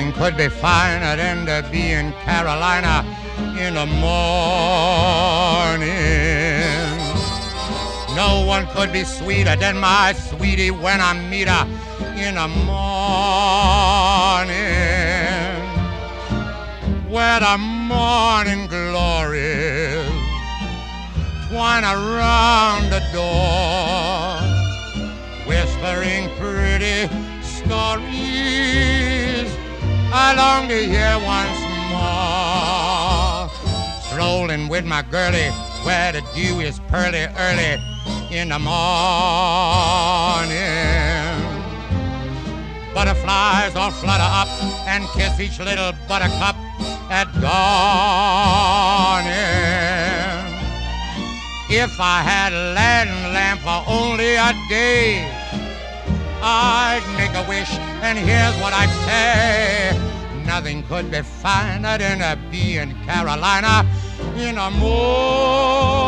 Could be finer than to be in Carolina in the morning. No one could be sweeter than my sweetie when I meet her in the morning. Where the morning glories twine around the door, whispering pretty stories I long to hear once more. Strolling with my girlie where the dew is pearly early in the morning. Butterflies all flutter up and kiss each little buttercup at dawning. If I had Aladdin lamp for only a day, I'd make a wish, and here's what I'd say. Nothing could be finer than a bee in Carolina in the morning.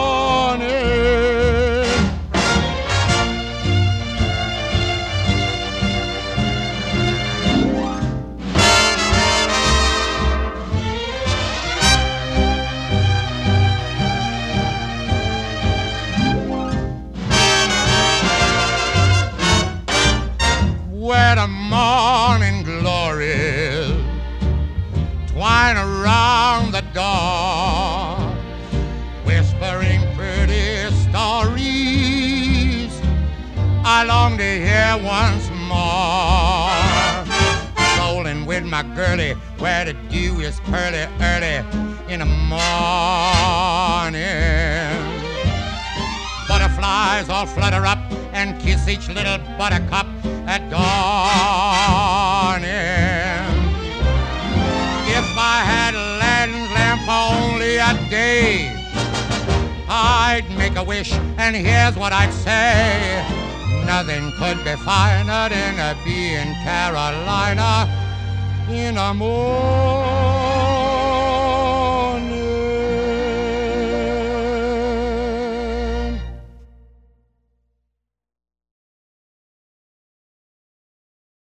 Whispering pretty stories I long to hear once more. Strolling with my girlie where the dew is pearly early in the morning. Butterflies all flutter up and kiss each little buttercup at dawning. Only a day, I'd make a wish, and here's what I'd say. Nothing could be finer than to be in Carolina in a morning.